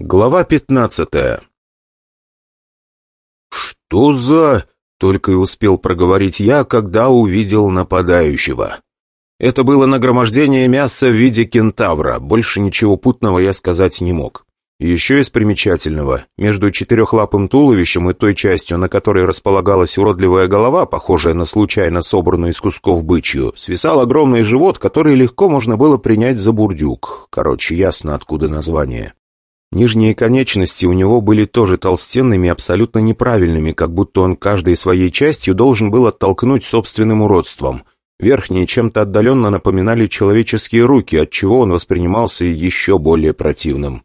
Глава пятнадцатая «Что за...» — только и успел проговорить я, когда увидел нападающего. Это было нагромождение мяса в виде кентавра, больше ничего путного я сказать не мог. Еще из примечательного, между четырехлапым туловищем и той частью, на которой располагалась уродливая голова, похожая на случайно собранную из кусков бычью, свисал огромный живот, который легко можно было принять за бурдюк. Короче, ясно, откуда название. Нижние конечности у него были тоже толстенными абсолютно неправильными, как будто он каждой своей частью должен был оттолкнуть собственным уродством. Верхние чем-то отдаленно напоминали человеческие руки, отчего он воспринимался еще более противным.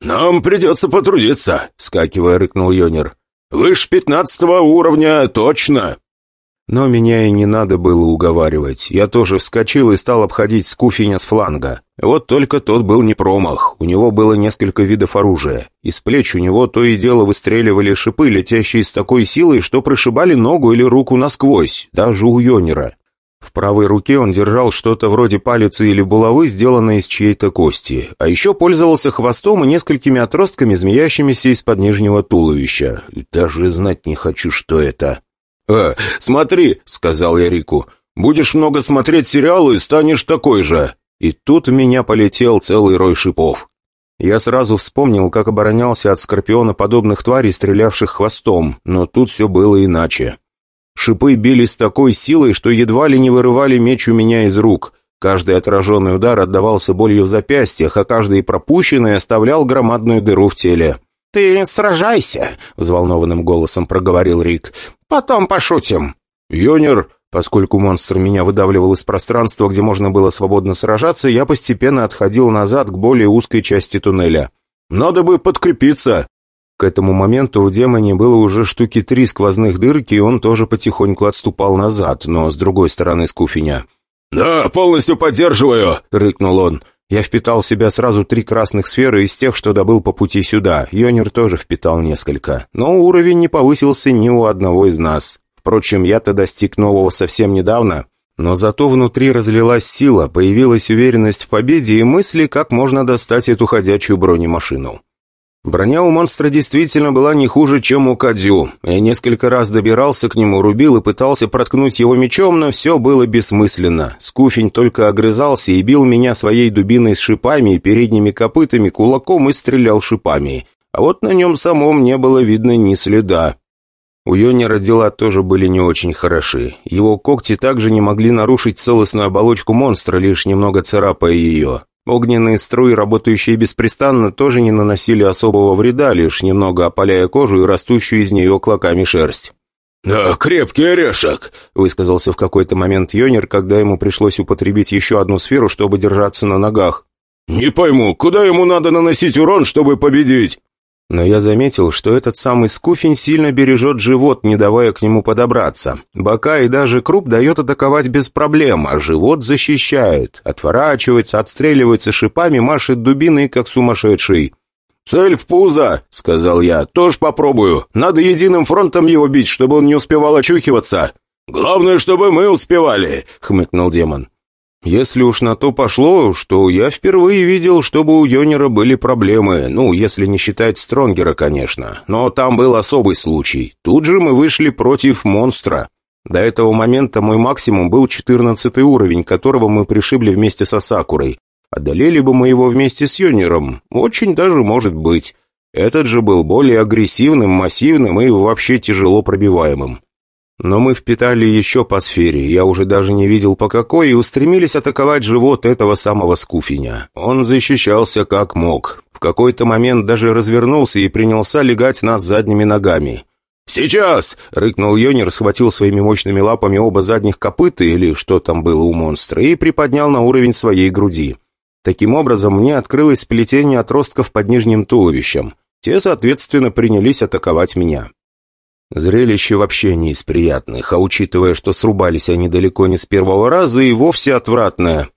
«Нам придется потрудиться», — скакивая рыкнул Йонер. «Выше пятнадцатого уровня, точно!» Но меня и не надо было уговаривать. Я тоже вскочил и стал обходить скуфиня с фланга. Вот только тот был не промах. У него было несколько видов оружия. Из плеч у него то и дело выстреливали шипы, летящие с такой силой, что прошибали ногу или руку насквозь, даже у Йонера. В правой руке он держал что-то вроде палицы или булавы, сделанное из чьей-то кости, а еще пользовался хвостом и несколькими отростками, змеящимися из-под нижнего туловища. Даже знать не хочу, что это. «Э, смотри», — сказал я Рику, — «будешь много смотреть сериалы, станешь такой же». И тут в меня полетел целый рой шипов. Я сразу вспомнил, как оборонялся от скорпиона подобных тварей, стрелявших хвостом, но тут все было иначе. Шипы били с такой силой, что едва ли не вырывали меч у меня из рук. Каждый отраженный удар отдавался болью в запястьях, а каждый пропущенный оставлял громадную дыру в теле. «Ты сражайся», — взволнованным голосом проговорил Рик. «Потом пошутим». «Йонер», поскольку монстр меня выдавливал из пространства, где можно было свободно сражаться, я постепенно отходил назад к более узкой части туннеля. «Надо бы подкрепиться». К этому моменту в демоне было уже штуки три сквозных дырки, и он тоже потихоньку отступал назад, но с другой стороны скуфеня. «Да, полностью поддерживаю!» — рыкнул он. Я впитал в себя сразу три красных сферы из тех, что добыл по пути сюда. Йонер тоже впитал несколько. Но уровень не повысился ни у одного из нас. Впрочем, я-то достиг нового совсем недавно. Но зато внутри разлилась сила, появилась уверенность в победе и мысли, как можно достать эту ходячую бронемашину. Броня у монстра действительно была не хуже, чем у Кадю. Я несколько раз добирался к нему, рубил и пытался проткнуть его мечом, но все было бессмысленно. Скуфень только огрызался и бил меня своей дубиной с шипами и передними копытами, кулаком и стрелял шипами. А вот на нем самом не было видно ни следа. У Йонера дела тоже были не очень хороши. Его когти также не могли нарушить целостную оболочку монстра, лишь немного царапая ее. Огненные струи, работающие беспрестанно, тоже не наносили особого вреда, лишь немного опаляя кожу и растущую из нее клоками шерсть. «Да, крепкий орешек», — высказался в какой-то момент Йонер, когда ему пришлось употребить еще одну сферу, чтобы держаться на ногах. «Не пойму, куда ему надо наносить урон, чтобы победить?» Но я заметил, что этот самый скуфень сильно бережет живот, не давая к нему подобраться. Бока и даже круп дает атаковать без проблем, а живот защищает. Отворачивается, отстреливается шипами, машет дубиной, как сумасшедший. «Цель в пузо!» — сказал я. «Тоже попробую. Надо единым фронтом его бить, чтобы он не успевал очухиваться». «Главное, чтобы мы успевали!» — хмыкнул демон. Если уж на то пошло, что я впервые видел, чтобы у Йонера были проблемы, ну, если не считать Стронгера, конечно. Но там был особый случай. Тут же мы вышли против монстра. До этого момента мой максимум был 14 уровень, которого мы пришибли вместе со Сакурой. Одолели бы мы его вместе с Йонером? Очень даже может быть. Этот же был более агрессивным, массивным и вообще тяжело пробиваемым. Но мы впитали еще по сфере, я уже даже не видел по какой, и устремились атаковать живот этого самого скуфиня. Он защищался как мог. В какой-то момент даже развернулся и принялся легать нас задними ногами. «Сейчас!» — рыкнул Йонер, схватил своими мощными лапами оба задних копыта, или что там было у монстра, и приподнял на уровень своей груди. Таким образом, мне открылось сплетение отростков под нижним туловищем. Те, соответственно, принялись атаковать меня. Зрелище вообще не из приятных, а учитывая, что срубались они далеко не с первого раза, и вовсе отвратное.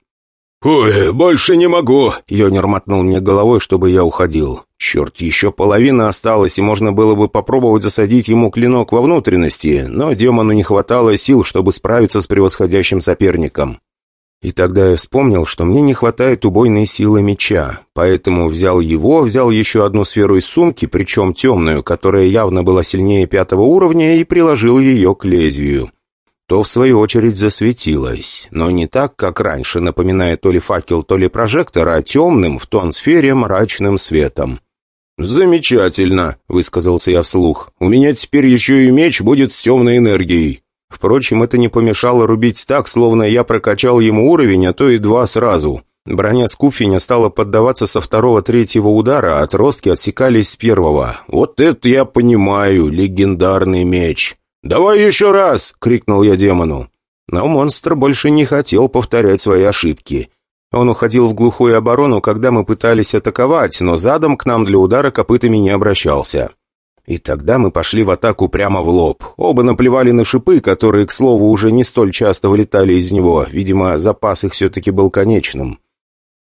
«Ой, больше не могу!» — Йонер мотнул мне головой, чтобы я уходил. Черт, еще половина осталась, и можно было бы попробовать засадить ему клинок во внутренности, но демону не хватало сил, чтобы справиться с превосходящим соперником. И тогда я вспомнил, что мне не хватает убойной силы меча, поэтому взял его, взял еще одну сферу из сумки, причем темную, которая явно была сильнее пятого уровня, и приложил ее к лезвию. То, в свою очередь, засветилось, но не так, как раньше, напоминая то ли факел, то ли прожектор, а темным, в тон сфере, мрачным светом. «Замечательно», — высказался я вслух. «У меня теперь еще и меч будет с темной энергией». Впрочем, это не помешало рубить так, словно я прокачал ему уровень, а то и два сразу. Броня Скуфиня стала поддаваться со второго-третьего удара, а отростки отсекались с первого. «Вот это я понимаю, легендарный меч!» «Давай еще раз!» — крикнул я демону. Но монстр больше не хотел повторять свои ошибки. Он уходил в глухую оборону, когда мы пытались атаковать, но задом к нам для удара копытами не обращался. И тогда мы пошли в атаку прямо в лоб. Оба наплевали на шипы, которые, к слову, уже не столь часто вылетали из него. Видимо, запас их все-таки был конечным.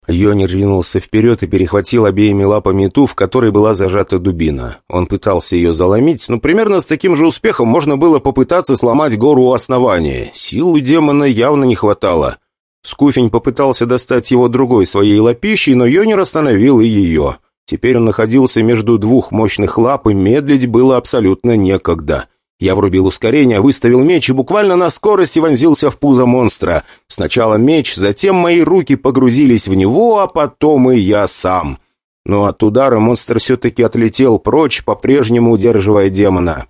Йонер ринулся вперед и перехватил обеими лапами ту, в которой была зажата дубина. Он пытался ее заломить, но примерно с таким же успехом можно было попытаться сломать гору у основания. Сил у демона явно не хватало. Скуфень попытался достать его другой своей лапищей, но Йонер остановил и ее. Теперь он находился между двух мощных лап, и медлить было абсолютно некогда. Я врубил ускорение, выставил меч и буквально на скорости вонзился в пузо монстра. Сначала меч, затем мои руки погрузились в него, а потом и я сам. Но от удара монстр все-таки отлетел прочь, по-прежнему удерживая демона.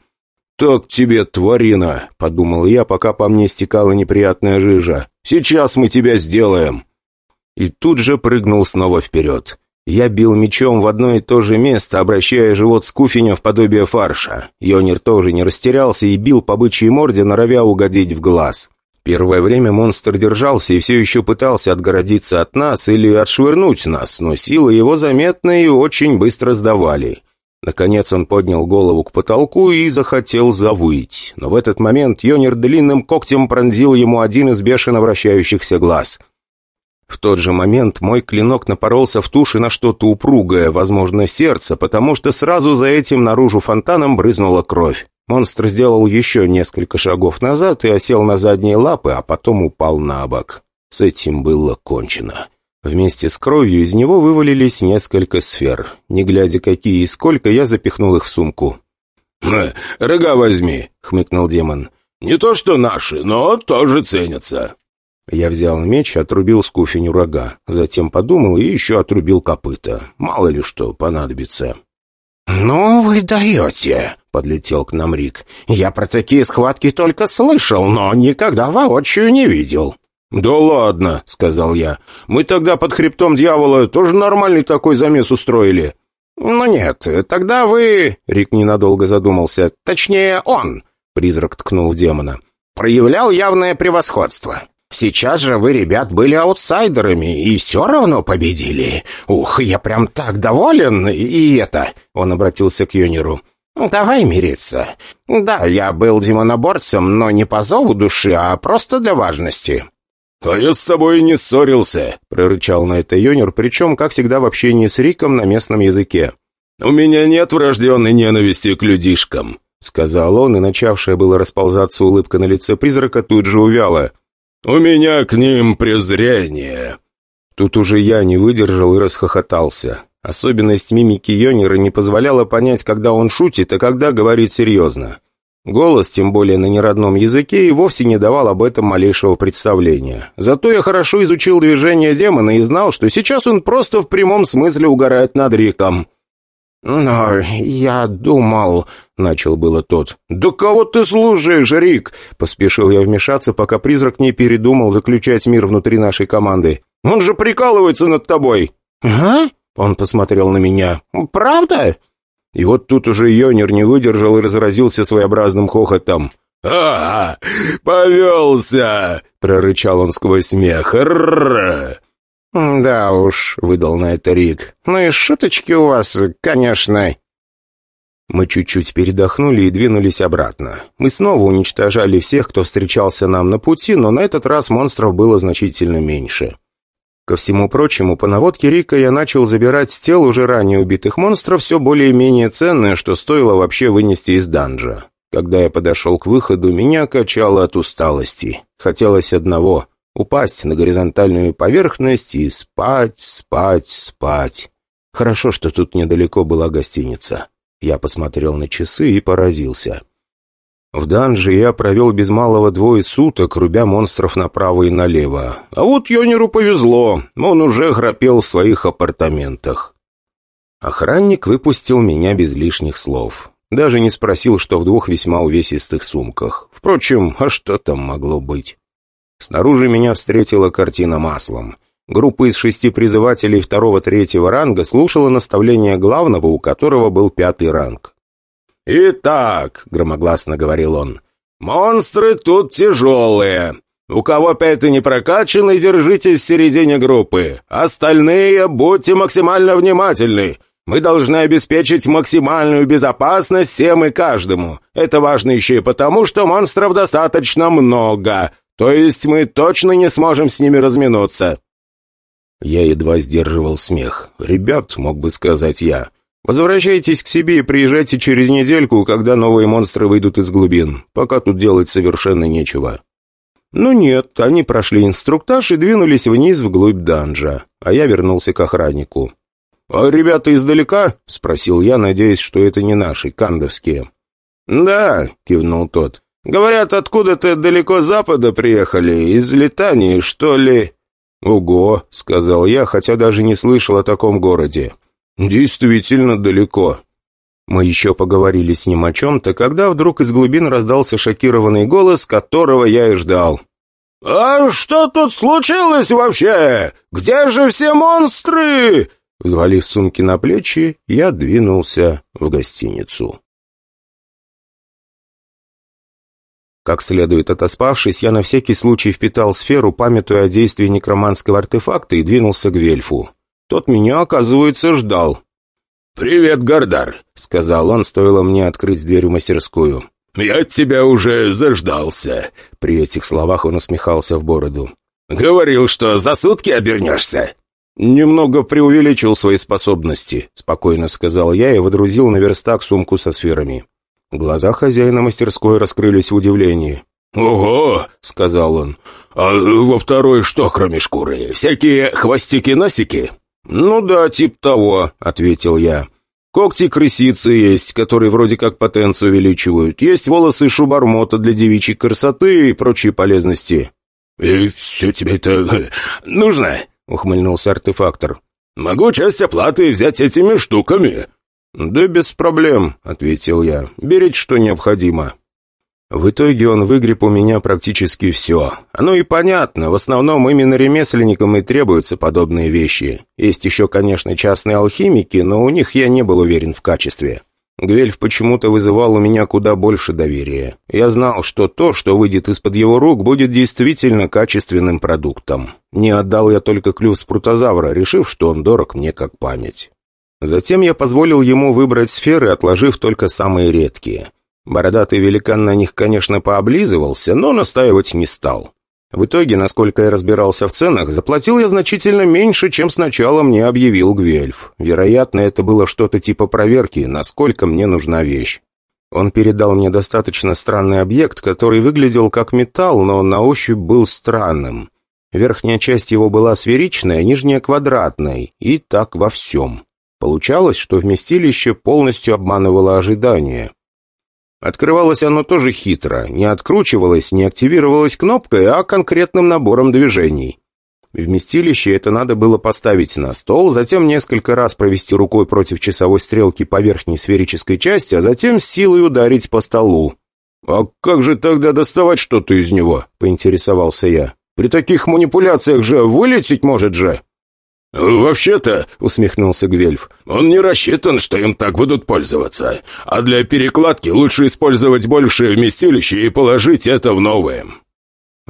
«Так тебе, тварина!» — подумал я, пока по мне стекала неприятная жижа. «Сейчас мы тебя сделаем!» И тут же прыгнул снова вперед. Я бил мечом в одно и то же место, обращая живот скуфеня в подобие фарша. Йонер тоже не растерялся и бил по бычьей морде, норовя угодить в глаз. Первое время монстр держался и все еще пытался отгородиться от нас или отшвырнуть нас, но силы его заметны и очень быстро сдавали. Наконец он поднял голову к потолку и захотел завыть. Но в этот момент Йонер длинным когтем пронзил ему один из бешено вращающихся глаз. В тот же момент мой клинок напоролся в туши на что-то упругое, возможно, сердце, потому что сразу за этим наружу фонтаном брызнула кровь. Монстр сделал еще несколько шагов назад и осел на задние лапы, а потом упал на бок. С этим было кончено. Вместе с кровью из него вывалились несколько сфер. Не глядя какие и сколько, я запихнул их в сумку. «Рога возьми», — хмыкнул демон. «Не то что наши, но тоже ценятся». Я взял меч, отрубил скуфеню рога, затем подумал и еще отрубил копыта. Мало ли что понадобится. «Ну вы даете!» — подлетел к нам Рик. «Я про такие схватки только слышал, но никогда воочию не видел». «Да ладно», — сказал я. «Мы тогда под хребтом дьявола тоже нормальный такой замес устроили». «Ну нет, тогда вы...» — Рик ненадолго задумался. «Точнее, он...» — призрак ткнул демона. «Проявлял явное превосходство. Сейчас же вы, ребят, были аутсайдерами и все равно победили. Ух, я прям так доволен, и это...» Он обратился к Юниру. «Давай мириться. Да, я был демоноборцем, но не по зову души, а просто для важности». «А я с тобой не ссорился», — прорычал на это Йонер, причем, как всегда, в общении с Риком на местном языке. «У меня нет врожденной ненависти к людишкам», — сказал он, и начавшая было расползаться улыбка на лице призрака тут же увяла. «У меня к ним презрение». Тут уже я не выдержал и расхохотался. Особенность мимики Йонера не позволяла понять, когда он шутит, а когда говорит серьезно. Голос, тем более на неродном языке, и вовсе не давал об этом малейшего представления. Зато я хорошо изучил движение демона и знал, что сейчас он просто в прямом смысле угорает над Риком. «Но я думал...» — начал было тот. «Да кого ты служишь, Рик?» — поспешил я вмешаться, пока призрак не передумал заключать мир внутри нашей команды. «Он же прикалывается над тобой!» «А?» — он посмотрел на меня. «Правда?» И вот тут уже Йонер не выдержал и разразился своеобразным хохотом. «А, повелся!» — прорычал он сквозь смех. «Р-р-р!» «Да уж», — выдал на это Рик. «Ну и шуточки у вас, конечно». Мы чуть-чуть передохнули и двинулись обратно. Мы снова уничтожали всех, кто встречался нам на пути, но на этот раз монстров было значительно меньше. Ко всему прочему, по наводке Рика я начал забирать с тел уже ранее убитых монстров все более-менее ценное, что стоило вообще вынести из данжа. Когда я подошел к выходу, меня качало от усталости. Хотелось одного упасть на горизонтальную поверхность и спать, спать, спать. Хорошо, что тут недалеко была гостиница. Я посмотрел на часы и поразился. В данже я провел без малого двое суток, рубя монстров направо и налево. А вот Йонеру повезло, он уже храпел в своих апартаментах. Охранник выпустил меня без лишних слов. Даже не спросил, что в двух весьма увесистых сумках. Впрочем, а что там могло быть? Снаружи меня встретила картина маслом. Группа из шести призывателей второго-третьего ранга слушала наставления главного, у которого был пятый ранг. «Итак», — громогласно говорил он, — «монстры тут тяжелые. У кого пятый не прокачанный, держитесь в середине группы. Остальные будьте максимально внимательны. Мы должны обеспечить максимальную безопасность всем и каждому. Это важно еще и потому, что монстров достаточно много. То есть мы точно не сможем с ними разминуться». Я едва сдерживал смех. «Ребят», — мог бы сказать я, — «возвращайтесь к себе и приезжайте через недельку, когда новые монстры выйдут из глубин. Пока тут делать совершенно нечего». Ну нет, они прошли инструктаж и двинулись вниз вглубь данжа, а я вернулся к охраннику. «А ребята издалека?» — спросил я, надеясь, что это не наши, кандовские. «Да», — кивнул тот. «Говорят, откуда-то далеко запада приехали, из Литании, что ли?» «Ого», — сказал я, хотя даже не слышал о таком городе. «Действительно далеко». Мы еще поговорили с ним о чем-то, когда вдруг из глубин раздался шокированный голос, которого я и ждал. «А что тут случилось вообще? Где же все монстры?» Взвалив сумки на плечи, я двинулся в гостиницу. Как следует отоспавшись, я на всякий случай впитал сферу, памятуя о действии некроманского артефакта, и двинулся к Вельфу. Тот меня, оказывается, ждал. «Привет, Гардар», — сказал он, стоило мне открыть дверь в мастерскую. «Я тебя уже заждался». При этих словах он усмехался в бороду. «Говорил, что за сутки обернешься». «Немного преувеличил свои способности», — спокойно сказал я и водрузил на верстак сумку со сферами. Глаза хозяина мастерской раскрылись в удивлении. «Ого!» — сказал он. «А во второй что, кроме шкуры? Всякие хвостики-носики?» «Ну да, тип того», — ответил я. «Когти крысицы есть, которые вроде как потенцию увеличивают. Есть волосы шубармота для девичьей красоты и прочие полезности». «И все тебе это нужно?» ухмыльнулся артефактор. «Могу часть оплаты взять этими штуками». «Да без проблем», — ответил я. «Берите, что необходимо». В итоге он выгреб у меня практически все. Оно и понятно, в основном именно ремесленникам и требуются подобные вещи. Есть еще, конечно, частные алхимики, но у них я не был уверен в качестве. Гвельф почему-то вызывал у меня куда больше доверия. Я знал, что то, что выйдет из-под его рук, будет действительно качественным продуктом. Не отдал я только клюв спрутозавра, решив, что он дорог мне как память. Затем я позволил ему выбрать сферы, отложив только самые редкие. Бородатый великан на них, конечно, пооблизывался, но настаивать не стал. В итоге, насколько я разбирался в ценах, заплатил я значительно меньше, чем сначала мне объявил Гвельф. Вероятно, это было что-то типа проверки, насколько мне нужна вещь. Он передал мне достаточно странный объект, который выглядел как металл, но на ощупь был странным. Верхняя часть его была сферичная, нижняя квадратной, и так во всем. Получалось, что вместилище полностью обманывало ожидания. Открывалось оно тоже хитро, не откручивалось, не активировалось кнопкой, а конкретным набором движений. Вместилище это надо было поставить на стол, затем несколько раз провести рукой против часовой стрелки по верхней сферической части, а затем силой ударить по столу. «А как же тогда доставать что-то из него?» — поинтересовался я. «При таких манипуляциях же вылететь может же!» «Вообще-то», — усмехнулся Гвельф, — «он не рассчитан, что им так будут пользоваться. А для перекладки лучше использовать большее вместилище и положить это в новое».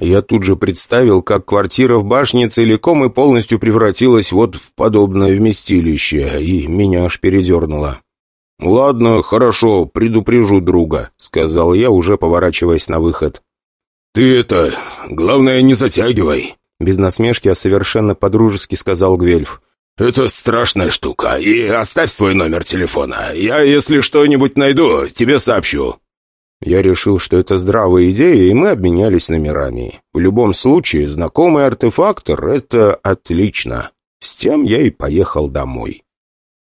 Я тут же представил, как квартира в башне целиком и полностью превратилась вот в подобное вместилище, и меня аж передернуло. «Ладно, хорошо, предупрежу друга», — сказал я, уже поворачиваясь на выход. «Ты это... Главное, не затягивай», без насмешки, а совершенно по-дружески сказал Гвельф. «Это страшная штука, и оставь свой номер телефона. Я, если что-нибудь найду, тебе сообщу». Я решил, что это здравая идея, и мы обменялись номерами. В любом случае, знакомый артефактор — это отлично. С тем я и поехал домой.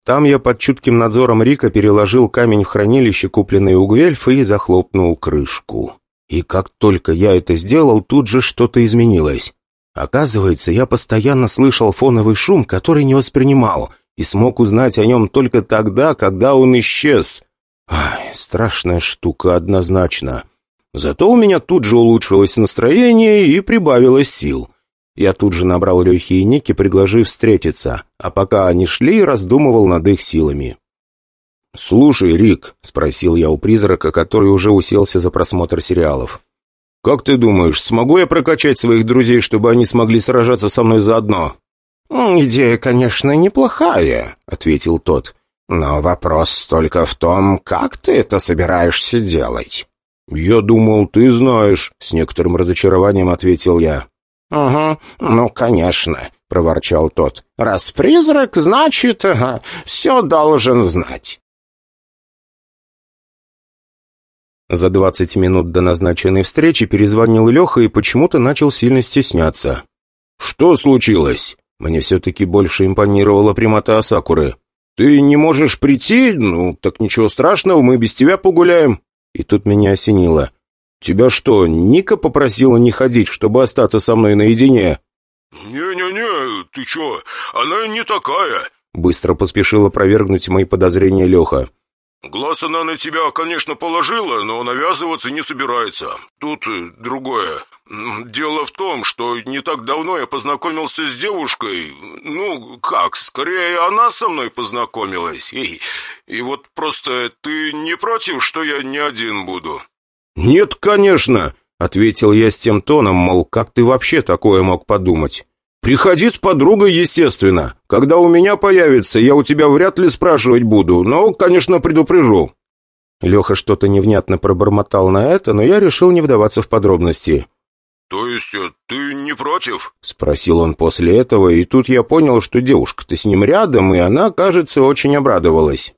Там я под чутким надзором Рика переложил камень в хранилище, купленный у Гвельфа, и захлопнул крышку. И как только я это сделал, тут же что-то изменилось. Оказывается, я постоянно слышал фоновый шум, который не воспринимал, и смог узнать о нем только тогда, когда он исчез. Ай, страшная штука, однозначно. Зато у меня тут же улучшилось настроение и прибавилось сил. Я тут же набрал Лехи и Ники, предложив встретиться, а пока они шли, раздумывал над их силами. «Слушай, Рик», — спросил я у призрака, который уже уселся за просмотр сериалов. «Как ты думаешь, смогу я прокачать своих друзей, чтобы они смогли сражаться со мной заодно?» «Идея, конечно, неплохая», — ответил тот. «Но вопрос только в том, как ты это собираешься делать?» «Я думал, ты знаешь», — с некоторым разочарованием ответил я. «Угу, ну, конечно», — проворчал тот. «Раз призрак, значит, ага, все должен знать». За двадцать минут до назначенной встречи перезвонил Леха и почему-то начал сильно стесняться. «Что случилось?» Мне все-таки больше импонировала прямота Асакуры. «Ты не можешь прийти? Ну, так ничего страшного, мы без тебя погуляем». И тут меня осенило. «Тебя что, Ника попросила не ходить, чтобы остаться со мной наедине?» «Не-не-не, ты чё, она не такая», — быстро поспешила опровергнуть мои подозрения Леха. «Глаз она на тебя, конечно, положила, но навязываться не собирается. Тут э, другое. Дело в том, что не так давно я познакомился с девушкой. Ну, как, скорее она со мной познакомилась. И, и вот просто ты не против, что я не один буду?» «Нет, конечно», — ответил я с тем тоном, мол, как ты вообще такое мог подумать? «Приходи с подругой, естественно. Когда у меня появится, я у тебя вряд ли спрашивать буду, но, конечно, предупрежу». Леха что-то невнятно пробормотал на это, но я решил не вдаваться в подробности. «То есть э, ты не против?» — спросил он после этого, и тут я понял, что девушка-то с ним рядом, и она, кажется, очень обрадовалась.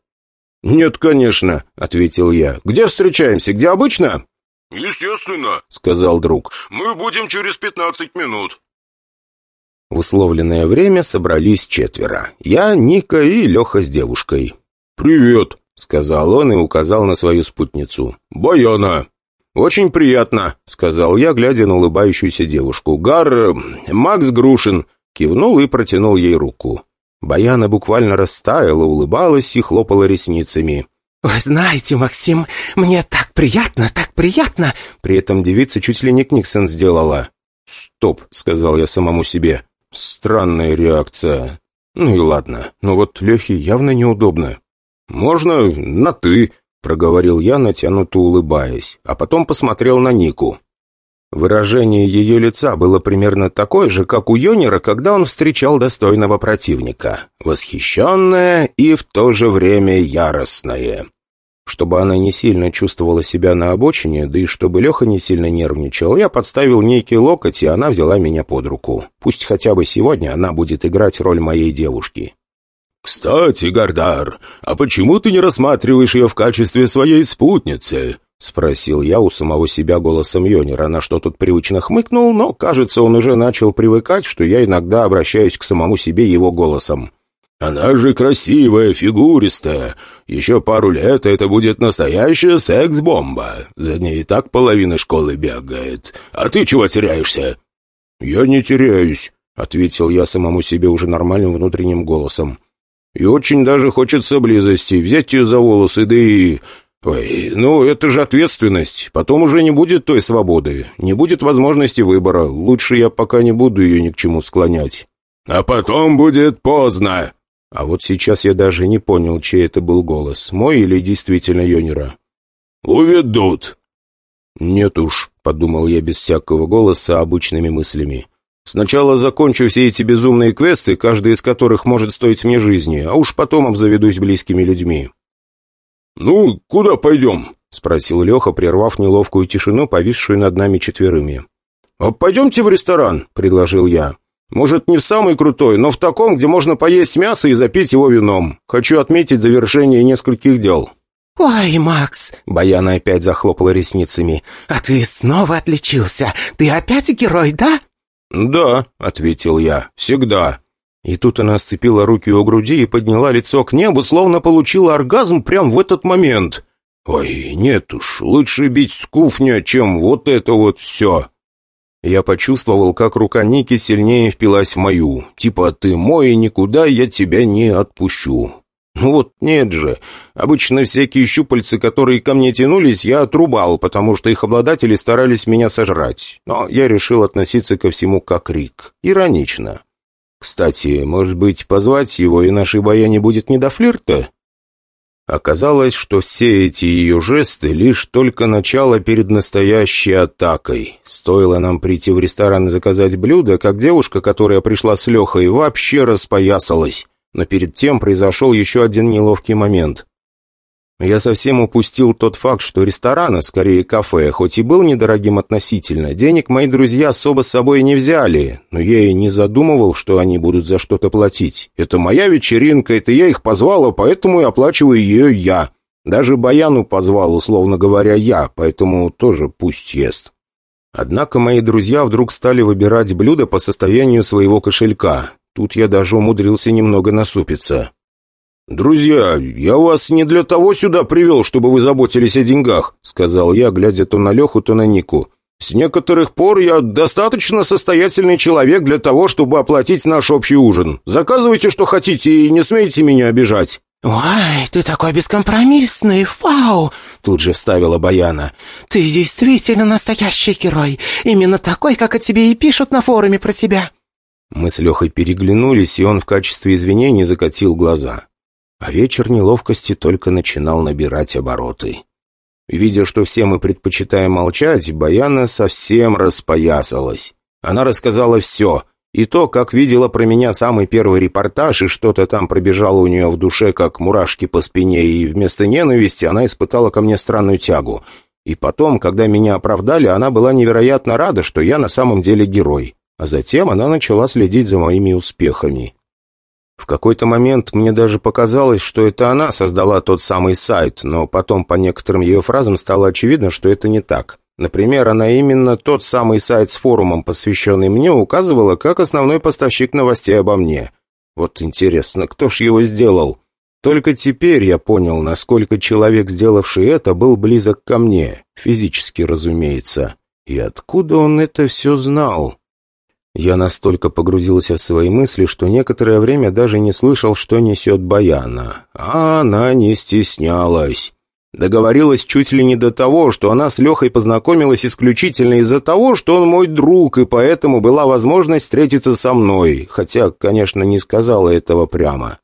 «Нет, конечно», — ответил я. «Где встречаемся? Где обычно?» «Естественно», — сказал друг. «Мы будем через пятнадцать минут». В условленное время собрались четверо. Я, Ника и Леха с девушкой. «Привет», — сказал он и указал на свою спутницу. «Баяна». «Очень приятно», — сказал я, глядя на улыбающуюся девушку. «Гар... Э, Макс Грушин», — кивнул и протянул ей руку. Баяна буквально растаяла, улыбалась и хлопала ресницами. «Вы знаете, Максим, мне так приятно, так приятно!» При этом девица чуть ли не Книксон сделала. «Стоп», — сказал я самому себе. Странная реакция. Ну и ладно, но вот Лехе явно неудобно. «Можно на «ты», — проговорил я, натянуто улыбаясь, а потом посмотрел на Нику. Выражение ее лица было примерно такое же, как у Йонера, когда он встречал достойного противника. Восхищенное и в то же время яростное. Чтобы она не сильно чувствовала себя на обочине, да и чтобы Леха не сильно нервничал, я подставил некий локоть, и она взяла меня под руку. Пусть хотя бы сегодня она будет играть роль моей девушки. «Кстати, Гардар, а почему ты не рассматриваешь ее в качестве своей спутницы?» — спросил я у самого себя голосом Йонера, на что тут привычно хмыкнул, но, кажется, он уже начал привыкать, что я иногда обращаюсь к самому себе его голосом. Она же красивая, фигуристая. Еще пару лет, это будет настоящая секс-бомба. За ней и так половина школы бегает. А ты чего теряешься?» «Я не теряюсь», — ответил я самому себе уже нормальным внутренним голосом. «И очень даже хочется близости, взять ее за волосы, да и...» «Ой, ну это же ответственность. Потом уже не будет той свободы, не будет возможности выбора. Лучше я пока не буду ее ни к чему склонять». «А потом будет поздно», а вот сейчас я даже не понял, чей это был голос, мой или действительно Йонера. «Уведут!» «Нет уж», — подумал я без всякого голоса обычными мыслями. «Сначала закончу все эти безумные квесты, каждый из которых может стоить мне жизни, а уж потом обзаведусь близкими людьми». «Ну, куда пойдем?» — спросил Леха, прервав неловкую тишину, повисшую над нами четверыми. «А пойдемте в ресторан», — предложил я. Может, не в самый крутой, но в таком, где можно поесть мясо и запить его вином. Хочу отметить завершение нескольких дел». «Ой, Макс!» — Баяна опять захлопала ресницами. «А ты снова отличился! Ты опять герой, да?» «Да», — ответил я, — «всегда». И тут она сцепила руки у груди и подняла лицо к небу, словно получила оргазм прямо в этот момент. «Ой, нет уж, лучше бить с куфня, чем вот это вот все». Я почувствовал, как рука Ники сильнее впилась в мою. Типа «ты мой, и никуда я тебя не отпущу». Ну вот нет же. Обычно всякие щупальцы, которые ко мне тянулись, я отрубал, потому что их обладатели старались меня сожрать. Но я решил относиться ко всему как Рик. Иронично. Кстати, может быть, позвать его, и нашей баяне будет не до флирта? Оказалось, что все эти ее жесты — лишь только начало перед настоящей атакой. Стоило нам прийти в ресторан и заказать блюдо, как девушка, которая пришла с Лехой, вообще распоясалась. Но перед тем произошел еще один неловкий момент. Я совсем упустил тот факт, что ресторан, а скорее кафе, хоть и был недорогим относительно, денег мои друзья особо с собой не взяли, но я и не задумывал, что они будут за что-то платить. Это моя вечеринка, это я их позвала, поэтому и оплачиваю ее я. Даже Баяну позвал, условно говоря, я, поэтому тоже пусть ест. Однако мои друзья вдруг стали выбирать блюда по состоянию своего кошелька. Тут я даже умудрился немного насупиться. «Друзья, я вас не для того сюда привел, чтобы вы заботились о деньгах», сказал я, глядя то на Леху, то на Нику. «С некоторых пор я достаточно состоятельный человек для того, чтобы оплатить наш общий ужин. Заказывайте, что хотите, и не смейте меня обижать». «Ой, ты такой бескомпромиссный, вау!» Тут же вставила Баяна. «Ты действительно настоящий герой, именно такой, как о тебе и пишут на форуме про тебя». Мы с Лехой переглянулись, и он в качестве извинений закатил глаза а вечер неловкости только начинал набирать обороты. Видя, что все мы предпочитаем молчать, Баяна совсем распоясалась. Она рассказала все, и то, как видела про меня самый первый репортаж, и что-то там пробежало у нее в душе, как мурашки по спине, и вместо ненависти она испытала ко мне странную тягу. И потом, когда меня оправдали, она была невероятно рада, что я на самом деле герой. А затем она начала следить за моими успехами. В какой-то момент мне даже показалось, что это она создала тот самый сайт, но потом по некоторым ее фразам стало очевидно, что это не так. Например, она именно тот самый сайт с форумом, посвященный мне, указывала как основной поставщик новостей обо мне. Вот интересно, кто ж его сделал? Только теперь я понял, насколько человек, сделавший это, был близок ко мне, физически, разумеется. И откуда он это все знал? Я настолько погрузился в свои мысли, что некоторое время даже не слышал, что несет Баяна. А она не стеснялась. Договорилась чуть ли не до того, что она с Лехой познакомилась исключительно из-за того, что он мой друг, и поэтому была возможность встретиться со мной, хотя, конечно, не сказала этого прямо.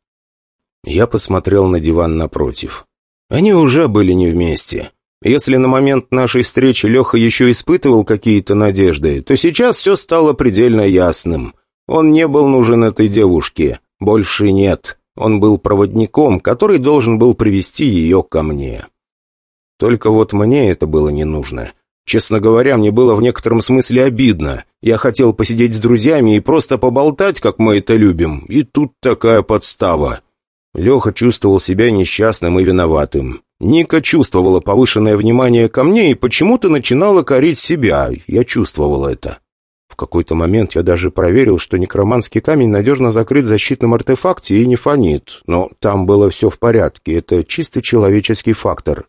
Я посмотрел на диван напротив. Они уже были не вместе. Если на момент нашей встречи Леха еще испытывал какие-то надежды, то сейчас все стало предельно ясным. Он не был нужен этой девушке. Больше нет. Он был проводником, который должен был привести ее ко мне. Только вот мне это было не нужно. Честно говоря, мне было в некотором смысле обидно. Я хотел посидеть с друзьями и просто поболтать, как мы это любим, и тут такая подстава. Леха чувствовал себя несчастным и виноватым. Ника чувствовала повышенное внимание ко мне и почему-то начинала корить себя. Я чувствовал это. В какой-то момент я даже проверил, что некроманский камень надежно закрыт защитным артефакте и не фонит. Но там было все в порядке. Это чисто человеческий фактор.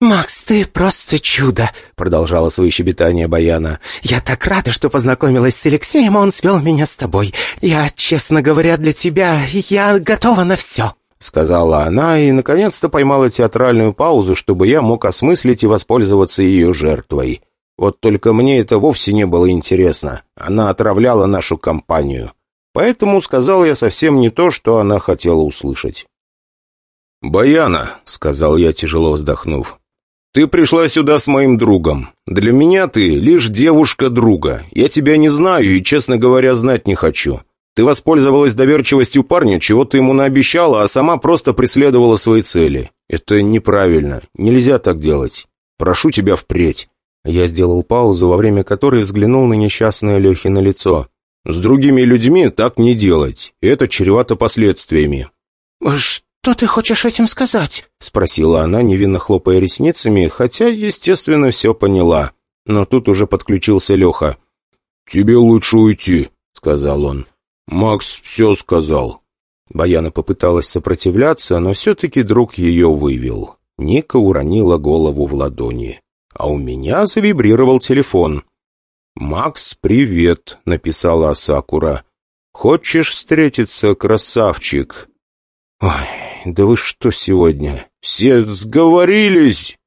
«Макс, ты просто чудо!» — продолжала свои щебетания Баяна. «Я так рада, что познакомилась с Алексеем, а он свел меня с тобой. Я, честно говоря, для тебя, я готова на все». — сказала она и, наконец-то, поймала театральную паузу, чтобы я мог осмыслить и воспользоваться ее жертвой. Вот только мне это вовсе не было интересно. Она отравляла нашу компанию. Поэтому сказал я совсем не то, что она хотела услышать. «Баяна», — сказал я, тяжело вздохнув, — «ты пришла сюда с моим другом. Для меня ты лишь девушка друга. Я тебя не знаю и, честно говоря, знать не хочу. Ты воспользовалась доверчивостью парня, чего ты ему наобещала, а сама просто преследовала свои цели. Это неправильно. Нельзя так делать. Прошу тебя впредь». Я сделал паузу, во время которой взглянул на несчастное Лехино лицо. «С другими людьми так не делать. Это чревато последствиями». «Что «Что ты хочешь этим сказать?» — спросила она, невинно хлопая ресницами, хотя, естественно, все поняла. Но тут уже подключился Леха. «Тебе лучше уйти», — сказал он. «Макс все сказал». Баяна попыталась сопротивляться, но все-таки друг ее вывел. Ника уронила голову в ладони. А у меня завибрировал телефон. «Макс, привет», — написала Асакура. «Хочешь встретиться, красавчик?» «Ой, да вы что сегодня? Все сговорились!»